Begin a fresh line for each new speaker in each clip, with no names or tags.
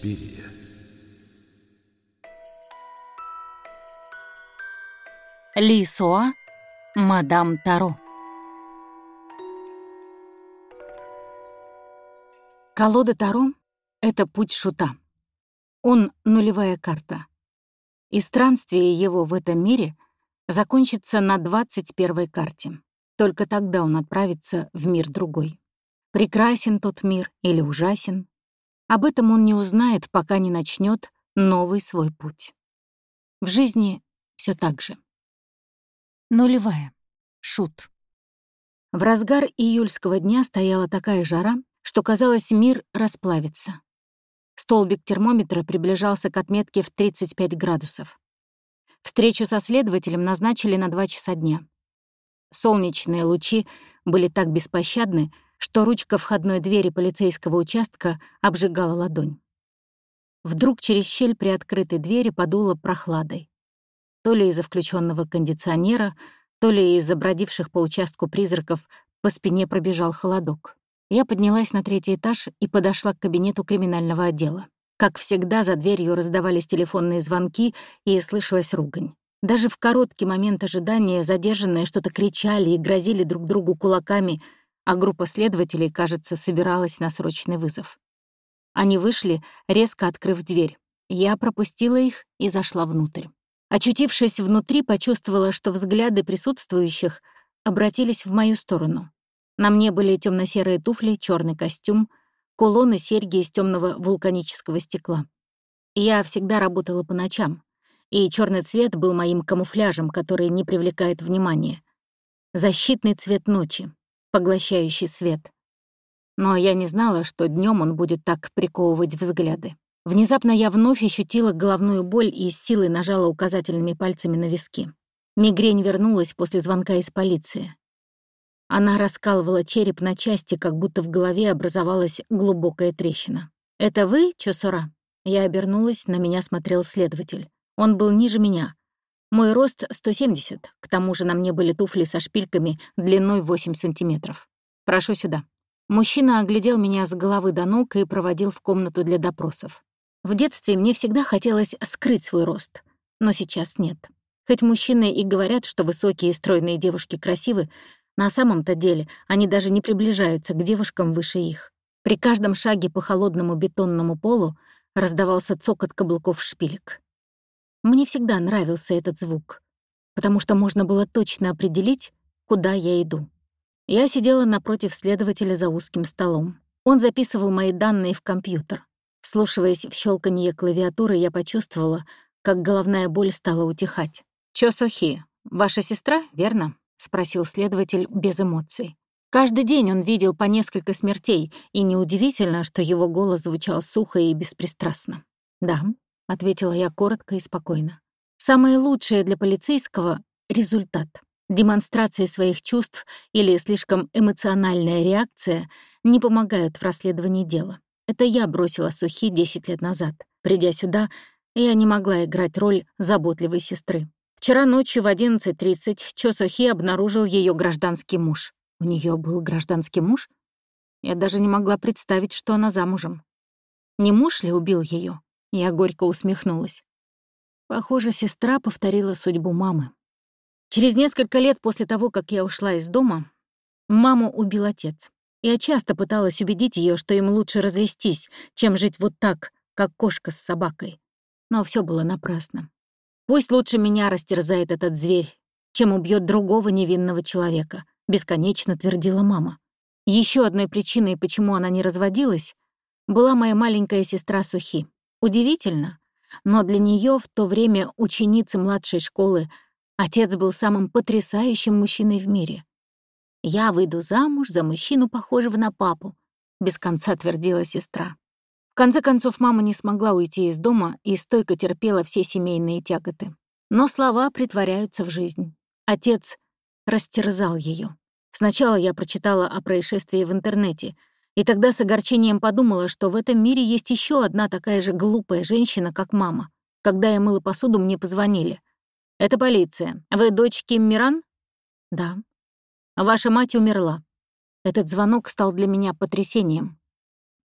Суспирия.
Ли Суа, мадам Таро. Колода Таро — это путь шута. Он — нулевая карта. И странствие его в этом мире закончится на 21 карте. Только тогда он отправится в мир другой. Прекрасен тот мир или ужасен, об этом он не узнает, пока не начнет новый свой путь. В жизни все так же. Нулевая. Шут. В разгар июльского дня стояла такая жара, что казалось, мир расплавится. Столбик термометра приближался к отметке в 35 градусов. Встречу со следователем назначили на 2 часа дня. Солнечные лучи были так беспощадны, что ручка входной двери полицейского участка обжигала ладонь. Вдруг через щель при открытой двери подуло прохладой. То ли из-за включенного кондиционера, то ли из-за бродивших по участку призраков по спине пробежал холодок. Я поднялась на третий этаж и подошла к кабинету криминального отдела. Как всегда, за дверью раздавались телефонные звонки и слышалась ругань. Даже в короткий момент ожидания задержанные что-то кричали и грозили друг другу кулаками — а группа следователей, кажется, собиралась на срочный вызов. Они вышли, резко открыв дверь. Я пропустила их и зашла внутрь. Очутившись внутри, почувствовала, что взгляды присутствующих обратились в мою сторону. На мне были темно серые туфли, черный костюм, кулоны, серьги из темного вулканического стекла. Я всегда работала по ночам, и черный цвет был моим камуфляжем, который не привлекает внимания. Защитный цвет ночи, поглощающий свет. Но я не знала, что днем он будет так приковывать взгляды. Внезапно я вновь ощутила головную боль и с силой нажала указательными пальцами на виски. Мигрень вернулась после звонка из полиции. Она раскалывала череп на части, как будто в голове образовалась глубокая трещина. «Это вы, Чосора?» Я обернулась, на меня смотрел следователь. Он был ниже меня, мой рост 170, к тому же на мне были туфли со шпильками длиной 8 сантиметров. Прошу сюда. Мужчина оглядел меня с головы до ног и проводил в комнату для допросов. В детстве мне всегда хотелось скрыть свой рост, но сейчас нет. Хоть мужчины и говорят, что высокие и стройные девушки красивы, на самом-то деле они даже не приближаются к девушкам выше их. При каждом шаге по холодному бетонному полу раздавался цокот каблуков шпилек. Мне всегда нравился этот звук, потому что можно было точно определить, куда я иду. Я сидела напротив следователя за узким столом. Он записывал мои данные в компьютер. Вслушиваясь в щелканье клавиатуры, я почувствовала, как головная боль стала утихать. «Чё, Сохи, ваша сестра, верно?» — спросил следователь без эмоций. Каждый день он видел по несколько смертей, и неудивительно, что его голос звучал сухо и беспристрастно. «Да», ответила я коротко и спокойно. Самое лучшее для полицейского — результат. Демонстрация своих чувств или слишком эмоциональная реакция не помогают в расследовании дела. Это я бросила Сухи 10 лет назад. Придя сюда, я не могла играть роль заботливой сестры. Вчера ночью в 11.30 Чо Сухи обнаружил ее гражданский муж. У нее был гражданский муж? Я даже не могла представить, что она замужем. Не муж ли убил ее? Я горько усмехнулась. Похоже, сестра повторила судьбу мамы. Через несколько лет после того, как я ушла из дома, маму убил отец. Я часто пыталась убедить ее, что им лучше развестись, чем жить вот так, как кошка с собакой. Но все было напрасно. Пусть лучше меня растерзает этот зверь, чем убьет другого невинного человека, бесконечно твердила мама. Еще одной причиной, почему она не разводилась, была моя маленькая сестра Сухи. Удивительно, но для нее в то время ученицы младшей школы отец был самым потрясающим мужчиной в мире. «Я выйду замуж за мужчину, похожего на папу», — без конца твердила сестра. В конце концов, мама не смогла уйти из дома и стойко терпела все семейные тяготы. Но слова притворяются в жизнь. Отец растерзал ее. Сначала я прочитала о происшествии в интернете — и тогда с огорчением подумала, что в этом мире есть еще одна такая же глупая женщина, как мама. Когда я мыла посуду, мне позвонили. «Это полиция. Вы дочь Ким Миран?» «Да». «Ваша мать умерла». Этот звонок стал для меня потрясением.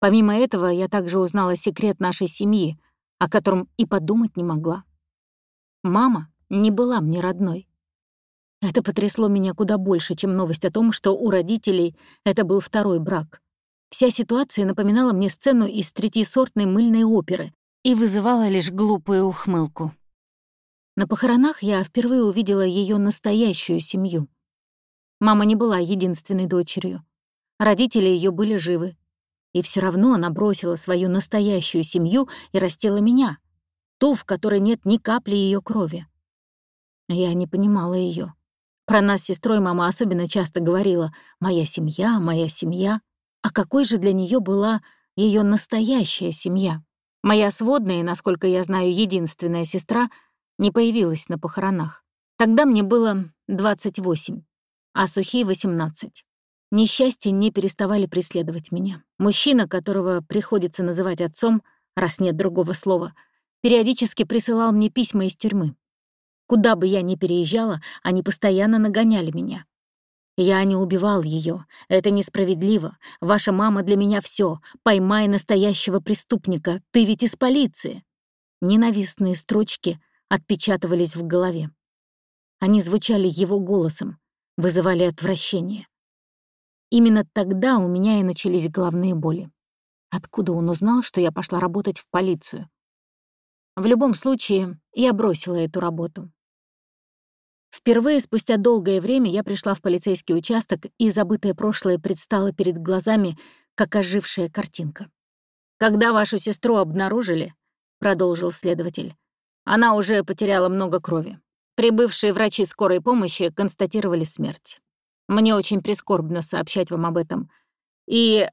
Помимо этого, я также узнала секрет нашей семьи, о котором и подумать не могла. Мама не была мне родной. Это потрясло меня куда больше, чем новость о том, что у родителей это был второй брак. Вся ситуация напоминала мне сцену из третьесортной мыльной оперы и вызывала лишь глупую ухмылку. На похоронах я впервые увидела ее настоящую семью. Мама не была единственной дочерью. Родители ее были живы. И все равно она бросила свою настоящую семью и растила меня, ту, в которой нет ни капли ее крови. Я не понимала ее. Про нас с сестрой мама особенно часто говорила «моя семья, моя семья». А какой же для нее была ее настоящая семья? Моя сводная, насколько я знаю, единственная сестра не появилась на похоронах. Тогда мне было 28, а Сухи — 18. Несчастья не переставали преследовать меня. Мужчина, которого приходится называть отцом, раз нет другого слова, периодически присылал мне письма из тюрьмы. Куда бы я ни переезжала, они постоянно нагоняли меня. Я не убивал ее. Это несправедливо. Ваша мама для меня все. Поймай настоящего преступника. Ты ведь из полиции. Ненавистные строчки отпечатывались в голове. Они звучали его голосом, вызывали отвращение. Именно тогда у меня и начались головные боли. Откуда он узнал, что я пошла работать в полицию? В любом случае, я бросила эту работу. Впервые спустя долгое время я пришла в полицейский участок, и забытое прошлое предстало перед глазами, как ожившая картинка. «Когда вашу сестру обнаружили», — продолжил следователь, «она уже потеряла много крови. Прибывшие врачи скорой помощи констатировали смерть. Мне очень прискорбно сообщать вам об этом. И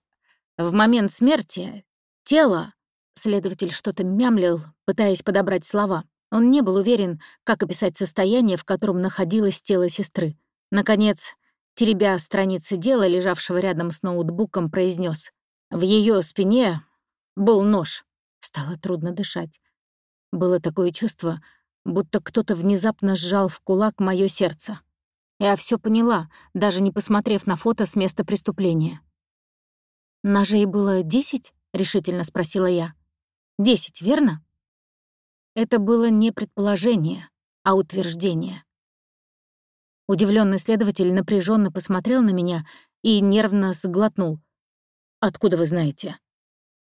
в момент смерти тело Следователь что-то мямлил, пытаясь подобрать слова. Он не был уверен, как описать состояние, в котором находилось тело сестры. Наконец, теребя страницы дела, лежавшего рядом с ноутбуком, произнес: «В ее спине был нож». Стало трудно дышать. Было такое чувство, будто кто-то внезапно сжал в кулак мое сердце. Я все поняла, даже не посмотрев на фото с места преступления. «Ножей было десять?» — решительно спросила я. Десять, верно? Это было не предположение, а утверждение. Удивленный следователь напряженно посмотрел на меня и нервно сглотнул. «Откуда вы знаете?»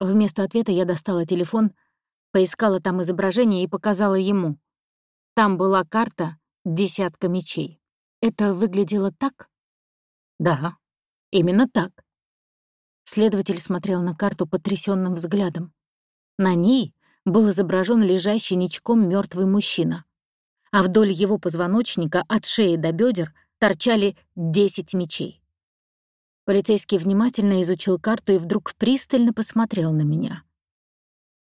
Вместо ответа я достала телефон, поискала там изображение и показала ему. Там была карта «Десятка мечей». Это выглядело так? Да, именно так. Следователь смотрел на карту потрясенным взглядом. На ней был изображен лежащий ничком мертвый мужчина, а вдоль его позвоночника от шеи до бедер торчали 10 мечей. Полицейский внимательно изучил карту и вдруг пристально посмотрел на меня.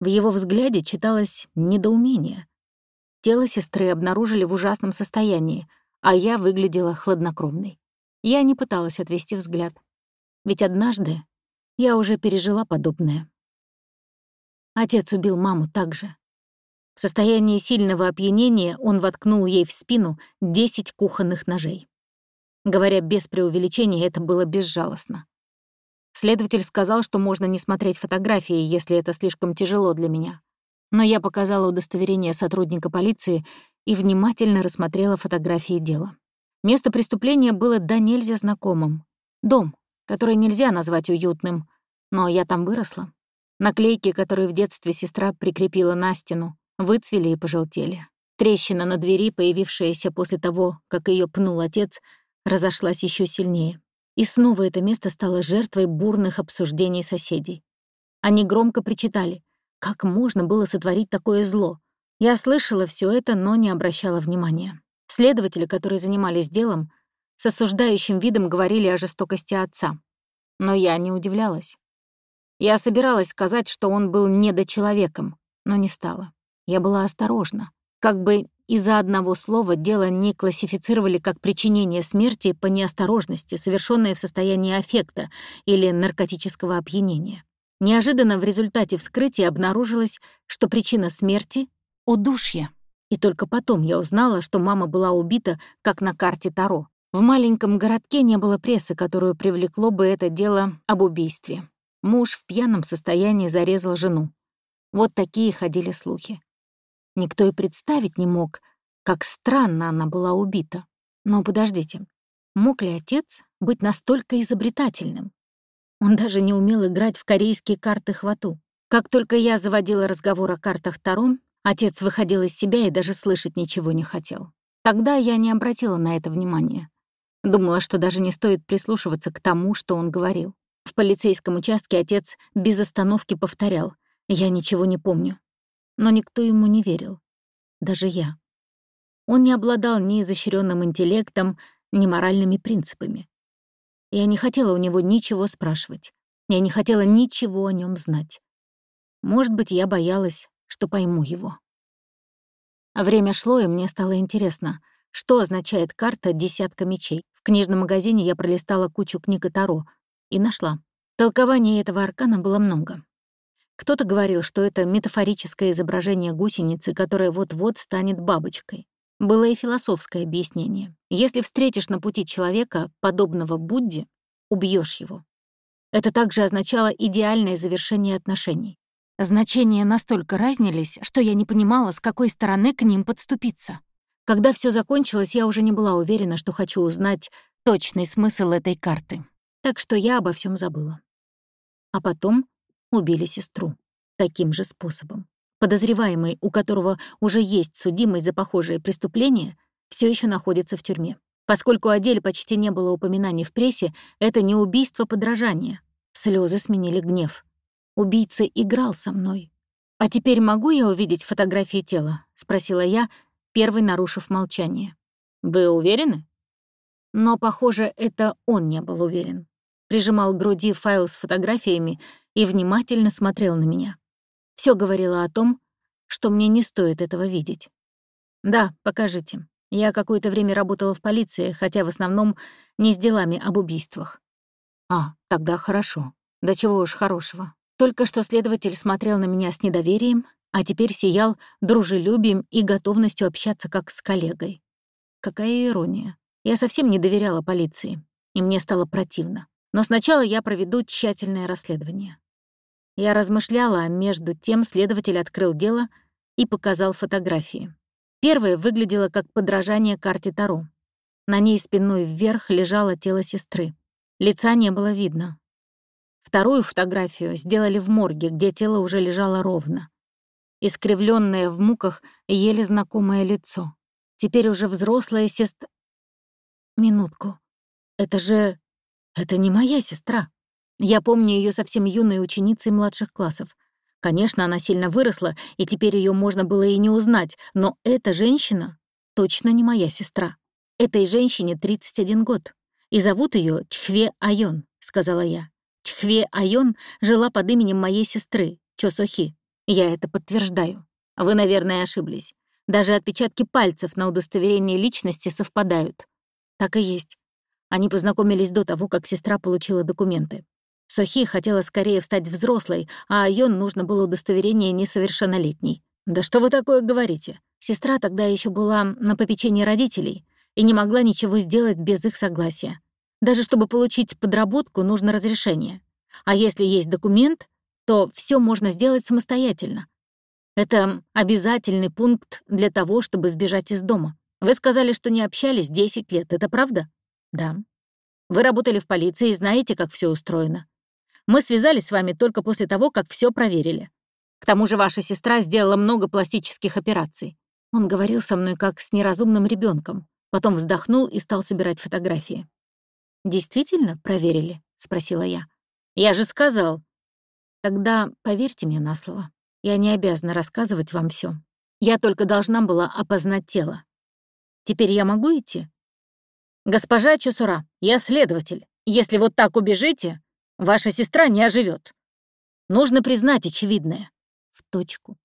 В его взгляде читалось недоумение. Тело сестры обнаружили в ужасном состоянии, а я выглядела хладнокровной. Я не пыталась отвести взгляд. Ведь однажды я уже пережила подобное. Отец убил маму также. В состоянии сильного опьянения он воткнул ей в спину 10 кухонных ножей. Говоря без преувеличения, это было безжалостно. Следователь сказал, что можно не смотреть фотографии, если это слишком тяжело для меня. Но я показала удостоверение сотрудника полиции и внимательно рассмотрела фотографии дела. Место преступления было до нельзя знакомым. Дом, который нельзя назвать уютным, но я там выросла. Наклейки, которые в детстве сестра прикрепила на стену, выцвели и пожелтели. Трещина на двери, появившаяся после того, как ее пнул отец, разошлась еще сильнее. И снова это место стало жертвой бурных обсуждений соседей. Они громко причитали, как можно было сотворить такое зло. Я слышала все это, но не обращала внимания. Следователи, которые занимались делом, с осуждающим видом говорили о жестокости отца. Но я не удивлялась. Я собиралась сказать, что он был недочеловеком, но не стала. Я была осторожна. Как бы из-за одного слова дело не классифицировали как причинение смерти по неосторожности, совершенное в состоянии аффекта или наркотического опьянения. Неожиданно в результате вскрытия обнаружилось, что причина смерти — удушье. И только потом я узнала, что мама была убита, как на карте Таро. В маленьком городке не было прессы, которую привлекло бы это дело об убийстве. Муж в пьяном состоянии зарезал жену. Вот такие ходили слухи. Никто и представить не мог, как странно она была убита. Но подождите, мог ли отец быть настолько изобретательным? Он даже не умел играть в корейские карты хвату. Как только я заводила разговор о картах Таром, отец выходил из себя и даже слышать ничего не хотел. Тогда я не обратила на это внимания. Думала, что даже не стоит прислушиваться к тому, что он говорил. В полицейском участке отец без остановки повторял «Я ничего не помню». Но никто ему не верил. Даже я. Он не обладал ни изощренным интеллектом, ни моральными принципами. Я не хотела у него ничего спрашивать. Я не хотела ничего о нем знать. Может быть, я боялась, что пойму его. А время шло, и мне стало интересно, что означает карта «десятка мечей». В книжном магазине я пролистала кучу книг и Таро и нашла. Толкований этого аркана было много. Кто-то говорил, что это метафорическое изображение гусеницы, которая вот-вот станет бабочкой. Было и философское объяснение. Если встретишь на пути человека, подобного Будде, убьешь его. Это также означало идеальное завершение отношений. Значения настолько разнились, что я не понимала, с какой стороны к ним подступиться. Когда все закончилось, я уже не была уверена, что хочу узнать точный смысл этой карты. Так что я обо всем забыла. А потом убили сестру. Таким же способом. Подозреваемый, у которого уже есть судимость за похожее преступление, все еще находится в тюрьме. Поскольку о деле почти не было упоминаний в прессе, это не убийство подражания. Слезы сменили гнев. Убийца играл со мной. «А теперь могу я увидеть фотографии тела?» — спросила я, первый нарушив молчание. «Вы уверены?» Но, похоже, это он не был уверен. Прижимал к груди файл с фотографиями и внимательно смотрел на меня. Все говорило о том, что мне не стоит этого видеть. «Да, покажите. Я какое-то время работала в полиции, хотя в основном не с делами об убийствах». «А, тогда хорошо. Да чего уж хорошего. Только что следователь смотрел на меня с недоверием, а теперь сиял дружелюбием и готовностью общаться как с коллегой. Какая ирония. Я совсем не доверяла полиции, и мне стало противно. Но сначала я проведу тщательное расследование. Я размышляла, а между тем следователь открыл дело и показал фотографии. Первая выглядела как подражание карте Таро. На ней спиной вверх лежало тело сестры. Лица не было видно, Вторую фотографию сделали в морге, где тело уже лежало ровно. Искривленное в муках, еле знакомое лицо. Теперь уже взрослая сестра... Минутку. Это же... Это не моя сестра. Я помню ее совсем юной ученицей младших классов. Конечно, она сильно выросла, и теперь ее можно было и не узнать, но эта женщина точно не моя сестра. Этой женщине 31 год, и зовут ее Чхве Айон, сказала я. Чхве Айон жила под именем моей сестры, Чосохи. Я это подтверждаю. Вы, наверное, ошиблись. Даже отпечатки пальцев на удостоверении личности совпадают. Так и есть. Они познакомились до того, как сестра получила документы. Сохи хотела скорее стать взрослой, а Айон нужно было удостоверение несовершеннолетней. Да что вы такое говорите? Сестра тогда еще была на попечении родителей и не могла ничего сделать без их согласия. Даже чтобы получить подработку, нужно разрешение. А если есть документ, то все можно сделать самостоятельно. Это обязательный пункт для того, чтобы сбежать из дома. Вы сказали, что не общались 10 лет, это правда? Да. Вы работали в полиции и знаете, как все устроено. Мы связались с вами только после того, как все проверили. К тому же ваша сестра сделала много пластических операций. Он говорил со мной как с неразумным ребенком, потом вздохнул и стал собирать фотографии. «Действительно проверили?» — спросила я. «Я же сказал». «Тогда поверьте мне на слово. Я не обязана рассказывать вам все. Я только должна была опознать тело. Теперь я могу идти?» «Госпожа Чусура, я следователь. Если вот так убежите, ваша сестра не оживет. Нужно признать очевидное». В точку.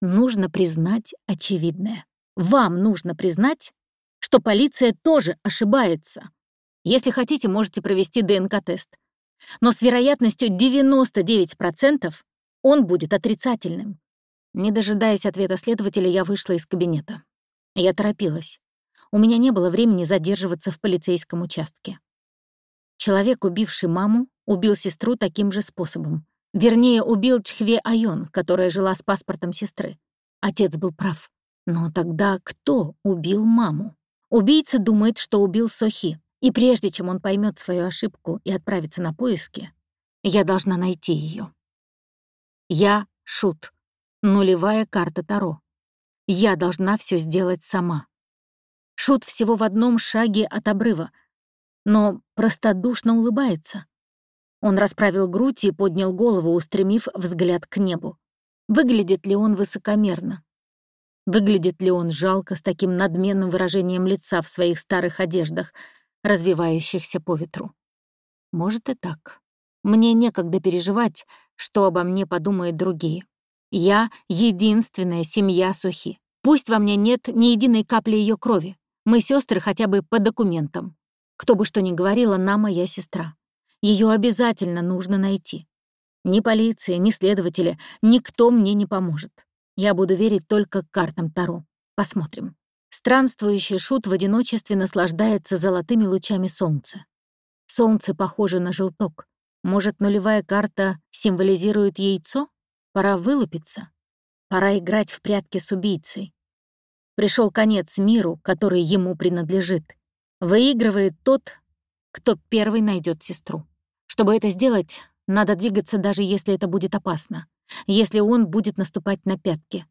Нужно признать очевидное. Вам нужно признать, что полиция тоже ошибается. Если хотите, можете провести ДНК-тест. Но с вероятностью 99% он будет отрицательным. Не дожидаясь ответа следователя, я вышла из кабинета. Я торопилась. У меня не было времени задерживаться в полицейском участке. Человек, убивший маму, убил сестру таким же способом. Вернее, убил Чхве Айон, которая жила с паспортом сестры. Отец был прав. Но тогда кто убил маму? Убийца думает, что убил Сохи. И прежде чем он поймет свою ошибку и отправится на поиски, я должна найти ее. Я — Шут. Нулевая карта Таро. Я должна все сделать сама. Шут всего в одном шаге от обрыва, но простодушно улыбается. Он расправил грудь и поднял голову, устремив взгляд к небу. Выглядит ли он высокомерно? Выглядит ли он жалко с таким надменным выражением лица в своих старых одеждах, развивающихся по ветру? Может и так. Мне некогда переживать, что обо мне подумают другие. Я — единственная семья Сухи. Пусть во мне нет ни единой капли ее крови. Мы сестры хотя бы по документам. Кто бы что ни говорила, она моя сестра. Ее обязательно нужно найти. Ни полиция, ни следователи, никто мне не поможет. Я буду верить только картам Таро. Посмотрим. Странствующий шут в одиночестве наслаждается золотыми лучами солнца. Солнце похоже на желток. Может, нулевая карта символизирует яйцо? Пора вылупиться. Пора играть в прятки с убийцей. Пришел конец миру, который ему принадлежит. Выигрывает тот, кто первый найдет сестру. Чтобы это сделать, надо двигаться, даже если это будет опасно, если он будет наступать на пятки.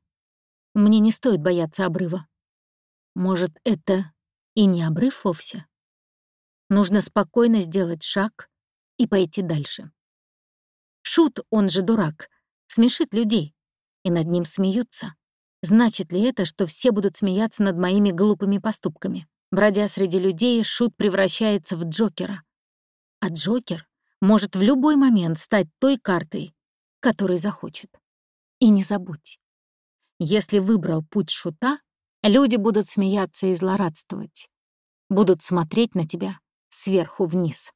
Мне не стоит бояться обрыва. Может, это и не обрыв вовсе? Нужно спокойно сделать шаг и пойти дальше. Шут, он же дурак, смешит людей, и над ним смеются. Значит ли это, что все будут смеяться над моими глупыми поступками? Бродя среди людей, Шут превращается в Джокера. А Джокер может в любой момент стать той картой, которой захочет. И не забудь, если выбрал путь Шута, люди будут смеяться и злорадствовать, будут смотреть на тебя сверху вниз.